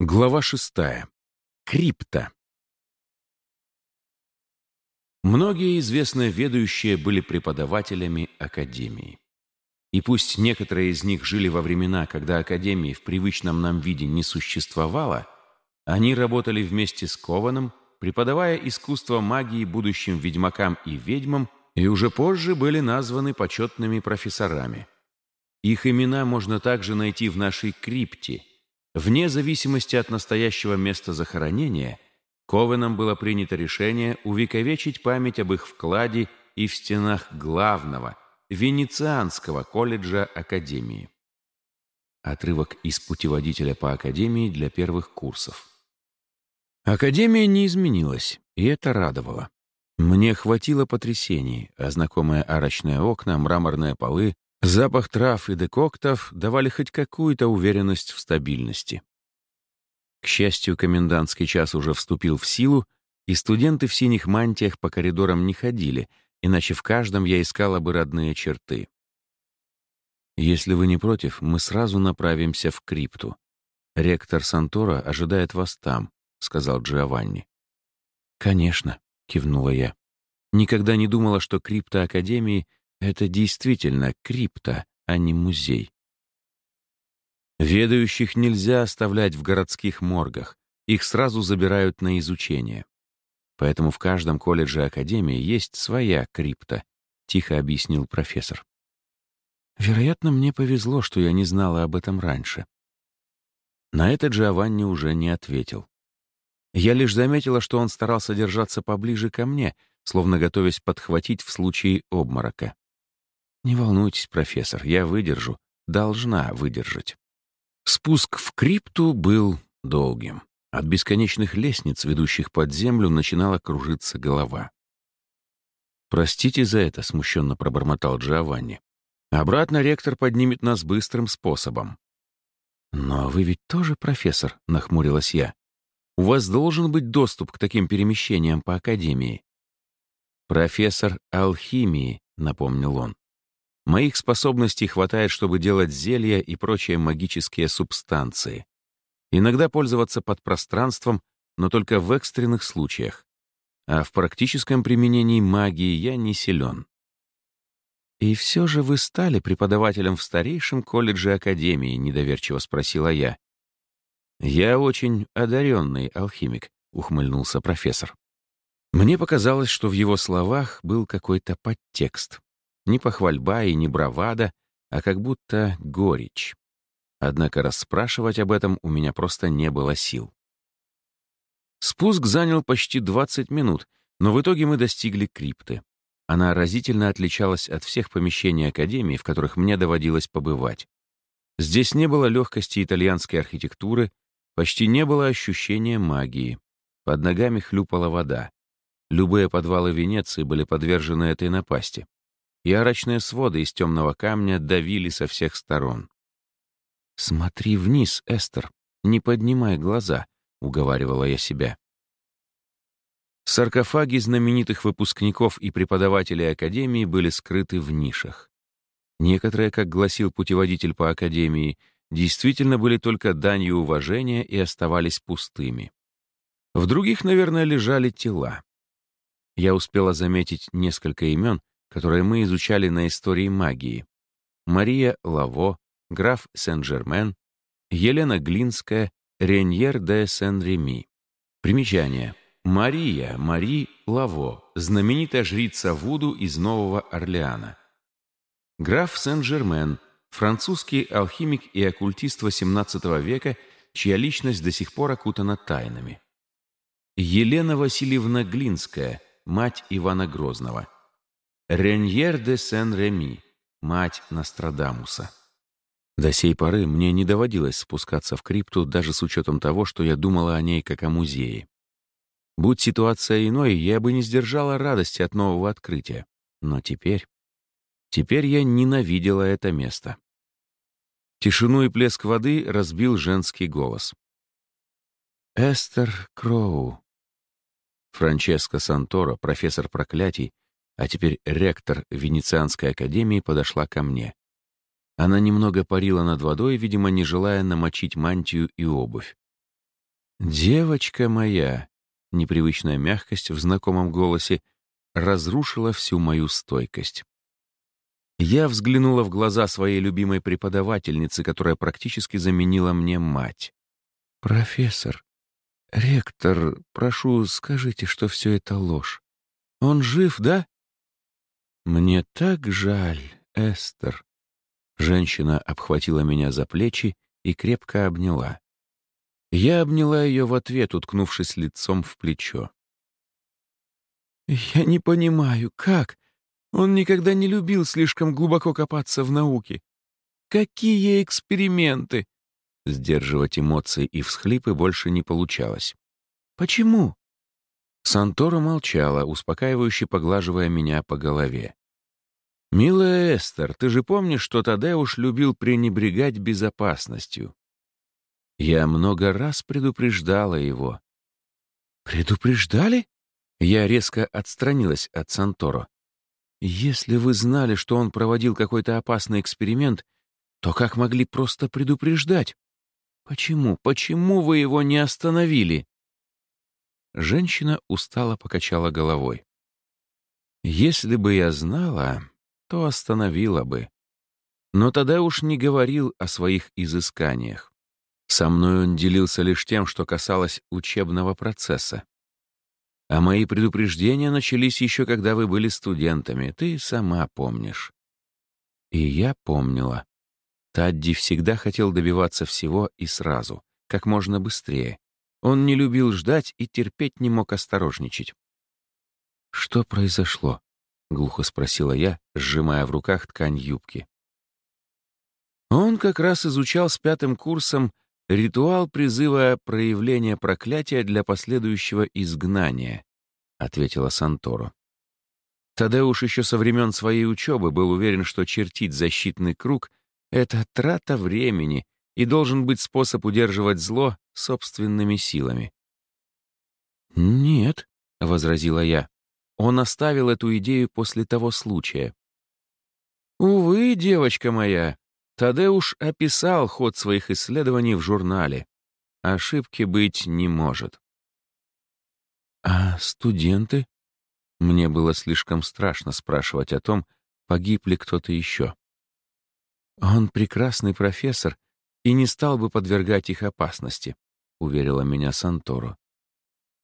Глава шестая. Крипта. Многие известные ведущие были преподавателями Академии. И пусть некоторые из них жили во времена, когда Академии в привычном нам виде не существовало, они работали вместе с Кованом, преподавая искусство магии будущим ведьмакам и ведьмам, и уже позже были названы почетными профессорами. Их имена можно также найти в нашей крипте – Вне зависимости от настоящего места захоронения, Ковеном было принято решение увековечить память об их вкладе и в стенах главного, Венецианского колледжа Академии. Отрывок из путеводителя по Академии для первых курсов. Академия не изменилась, и это радовало. Мне хватило потрясений, а знакомые арочные окна, мраморные полы, Запах трав и декоктов давали хоть какую-то уверенность в стабильности. К счастью, комендантский час уже вступил в силу, и студенты в синих мантиях по коридорам не ходили, иначе в каждом я искала бы родные черты. Если вы не против, мы сразу направимся в крипту. Ректор Сантора ожидает вас там, сказал Джованни. Конечно, кивнула я. Никогда не думала, что крипта Академии — это действительно крипта, а не музей. Ведающих нельзя оставлять в городских моргах, их сразу забирают на изучение. Поэтому в каждом колледже Академии есть своя крипта, тихо объяснил профессор. Вероятно, мне повезло, что я не знала об этом раньше. На это Джованни уже не ответил. Я лишь заметила, что он старался держаться поближе ко мне, словно готовясь подхватить в случае обморока. «Не волнуйтесь, профессор, я выдержу. Должна выдержать». Спуск в крипту был долгим. От бесконечных лестниц, ведущих под землю, начинала кружиться голова. «Простите за это», — смущенно пробормотал Джованни. «Обратно ректор поднимет нас быстрым способом». «Но вы ведь тоже профессор», — нахмурилась я. «У вас должен быть доступ к таким перемещениям по Академии». «Профессор алхимии», — напомнил он. Моих способностей хватает, чтобы делать зелья и прочие магические субстанции. Иногда пользоваться под пространством, но только в экстренных случаях. А в практическом применении магии я не силен. «И все же вы стали преподавателем в старейшем колледже Академии», — недоверчиво спросила я. «Я очень одаренный алхимик», — ухмыльнулся профессор. Мне показалось, что в его словах был какой-то подтекст. Не похвальба и не бравада, а как будто горечь. Однако расспрашивать об этом у меня просто не было сил. Спуск занял почти 20 минут, но в итоге мы достигли крипты. Она разительно отличалась от всех помещений Академии, в которых мне доводилось побывать. Здесь не было легкости итальянской архитектуры, почти не было ощущения магии. Под ногами хлюпала вода. Любые подвалы Венеции были подвержены этой напасти и арочные своды из темного камня давили со всех сторон. «Смотри вниз, Эстер, не поднимай глаза», — уговаривала я себя. Саркофаги знаменитых выпускников и преподавателей Академии были скрыты в нишах. Некоторые, как гласил путеводитель по Академии, действительно были только данью уважения и оставались пустыми. В других, наверное, лежали тела. Я успела заметить несколько имен, которые мы изучали на истории магии. Мария Лаво, граф Сен-Жермен, Елена Глинская, Реньер де Сен-Реми. Примечание. Мария, Мари Лаво, знаменитая жрица Вуду из Нового Орлеана. Граф Сен-Жермен, французский алхимик и оккультист XVIII века, чья личность до сих пор окутана тайнами. Елена Васильевна Глинская, мать Ивана Грозного – Реньер де Сен-Реми, мать Нострадамуса. До сей поры мне не доводилось спускаться в крипту даже с учетом того, что я думала о ней как о музее. Будь ситуация иной, я бы не сдержала радости от нового открытия. Но теперь... Теперь я ненавидела это место. Тишину и плеск воды разбил женский голос. «Эстер Кроу». Франческо Санторо, профессор проклятий, а теперь ректор Венецианской академии подошла ко мне. Она немного парила над водой, видимо, не желая намочить мантию и обувь. «Девочка моя!» — непривычная мягкость в знакомом голосе разрушила всю мою стойкость. Я взглянула в глаза своей любимой преподавательницы, которая практически заменила мне мать. «Профессор, ректор, прошу, скажите, что все это ложь. Он жив, да?» «Мне так жаль, Эстер». Женщина обхватила меня за плечи и крепко обняла. Я обняла ее в ответ, уткнувшись лицом в плечо. «Я не понимаю, как? Он никогда не любил слишком глубоко копаться в науке. Какие эксперименты!» Сдерживать эмоции и всхлипы больше не получалось. «Почему?» Сантора молчала, успокаивающе поглаживая меня по голове. «Милая Эстер, ты же помнишь, что Тадеуш любил пренебрегать безопасностью? Я много раз предупреждала его». «Предупреждали?» Я резко отстранилась от Санторо. «Если вы знали, что он проводил какой-то опасный эксперимент, то как могли просто предупреждать? Почему, почему вы его не остановили?» Женщина устало покачала головой. «Если бы я знала, то остановила бы. Но тогда уж не говорил о своих изысканиях. Со мной он делился лишь тем, что касалось учебного процесса. А мои предупреждения начались еще когда вы были студентами, ты сама помнишь. И я помнила. Тадди всегда хотел добиваться всего и сразу, как можно быстрее. Он не любил ждать и терпеть не мог осторожничать. «Что произошло?» — глухо спросила я, сжимая в руках ткань юбки. Он как раз изучал с пятым курсом ритуал призыва проявления проклятия для последующего изгнания, ответила Санторо. Тадеуш еще со времен своей учебы был уверен, что чертить защитный круг — это трата времени и должен быть способ удерживать зло собственными силами. «Нет», — возразила я, — «он оставил эту идею после того случая». «Увы, девочка моя, Тадеуш описал ход своих исследований в журнале. Ошибки быть не может. А студенты? Мне было слишком страшно спрашивать о том, погиб ли кто-то еще. Он прекрасный профессор и не стал бы подвергать их опасности, уверила меня Санторо.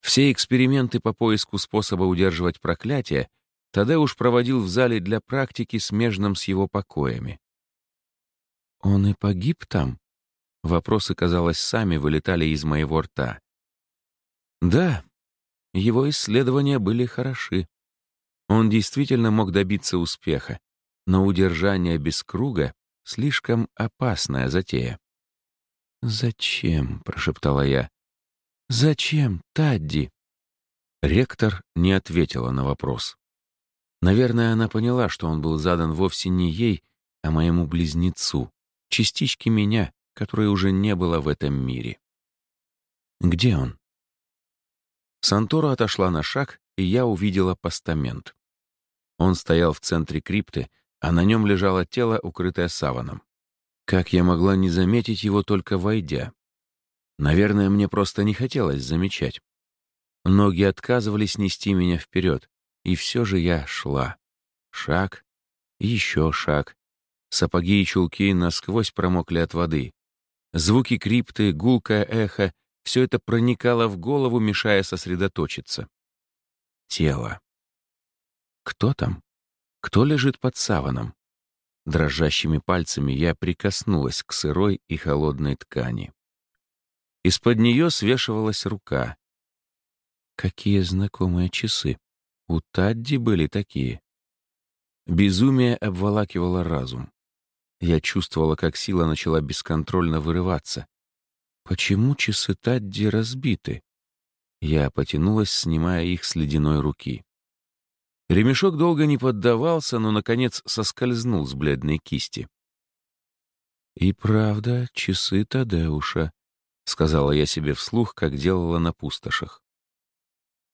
Все эксперименты по поиску способа удерживать проклятие Тадеуш проводил в зале для практики, смежном с его покоями. «Он и погиб там?» Вопросы, казалось, сами вылетали из моего рта. «Да, его исследования были хороши. Он действительно мог добиться успеха, но удержание без круга — слишком опасная затея». «Зачем?» — прошептала я. «Зачем, Тадди?» Ректор не ответила на вопрос. Наверное, она поняла, что он был задан вовсе не ей, а моему близнецу частички меня, которой уже не было в этом мире. Где он? Сантора отошла на шаг, и я увидела постамент. Он стоял в центре крипты, а на нем лежало тело, укрытое саваном. Как я могла не заметить его, только войдя? Наверное, мне просто не хотелось замечать. Ноги отказывались нести меня вперед, и все же я шла. Шаг, еще шаг, Сапоги и чулки насквозь промокли от воды. Звуки крипты, гулкое эхо — все это проникало в голову, мешая сосредоточиться. Тело. Кто там? Кто лежит под саваном? Дрожащими пальцами я прикоснулась к сырой и холодной ткани. Из-под нее свешивалась рука. Какие знакомые часы. У Тадди были такие. Безумие обволакивало разум. Я чувствовала, как сила начала бесконтрольно вырываться. Почему часы Тадди разбиты? Я потянулась, снимая их с ледяной руки. Ремешок долго не поддавался, но, наконец, соскользнул с бледной кисти. «И правда, часы Тадеуша», — сказала я себе вслух, как делала на пустошах.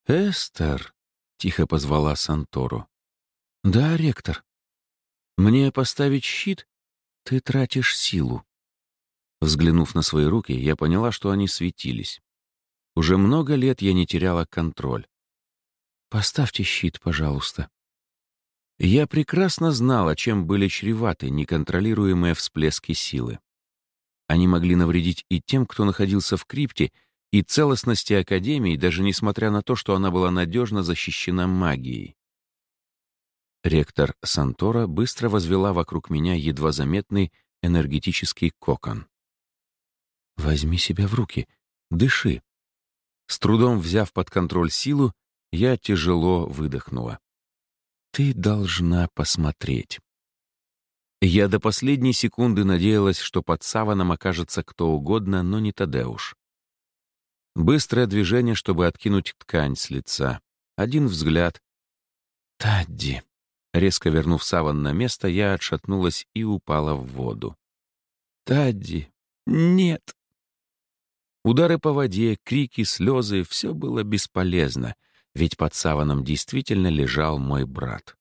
«Эстер», — тихо позвала Сантору. «Да, ректор. Мне поставить щит ты тратишь силу. Взглянув на свои руки, я поняла, что они светились. Уже много лет я не теряла контроль. «Поставьте щит, пожалуйста». Я прекрасно знала, чем были чреваты неконтролируемые всплески силы. Они могли навредить и тем, кто находился в крипте, и целостности Академии, даже несмотря на то, что она была надежно защищена магией. Ректор Сантора быстро возвела вокруг меня едва заметный энергетический кокон. «Возьми себя в руки, дыши». С трудом взяв под контроль силу, я тяжело выдохнула. «Ты должна посмотреть». Я до последней секунды надеялась, что под саваном окажется кто угодно, но не Тадеуш. Быстрое движение, чтобы откинуть ткань с лица. Один взгляд. «Тадди». Резко вернув саван на место, я отшатнулась и упала в воду. «Тадди, нет!» Удары по воде, крики, слезы — все было бесполезно, ведь под саваном действительно лежал мой брат.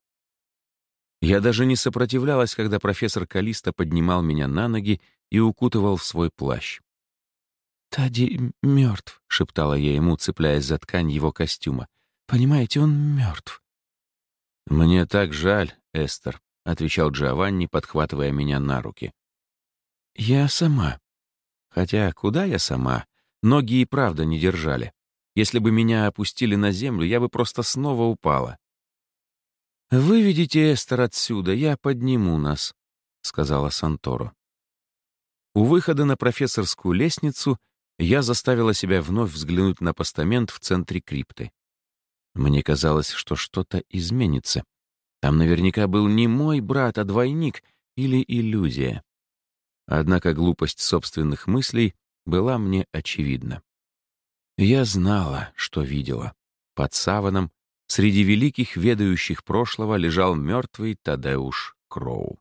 Я даже не сопротивлялась, когда профессор Калиста поднимал меня на ноги и укутывал в свой плащ. «Тадди мертв», — шептала я ему, цепляясь за ткань его костюма. «Понимаете, он мертв». «Мне так жаль, Эстер», — отвечал Джованни, подхватывая меня на руки. «Я сама. Хотя куда я сама? Ноги и правда не держали. Если бы меня опустили на землю, я бы просто снова упала». «Выведите Эстер отсюда, я подниму нас», — сказала Санторо. У выхода на профессорскую лестницу я заставила себя вновь взглянуть на постамент в центре крипты. Мне казалось, что что-то изменится. Там наверняка был не мой брат, а двойник или иллюзия. Однако глупость собственных мыслей была мне очевидна. Я знала, что видела. Под саваном, среди великих ведающих прошлого, лежал мертвый Тадеуш Кроу.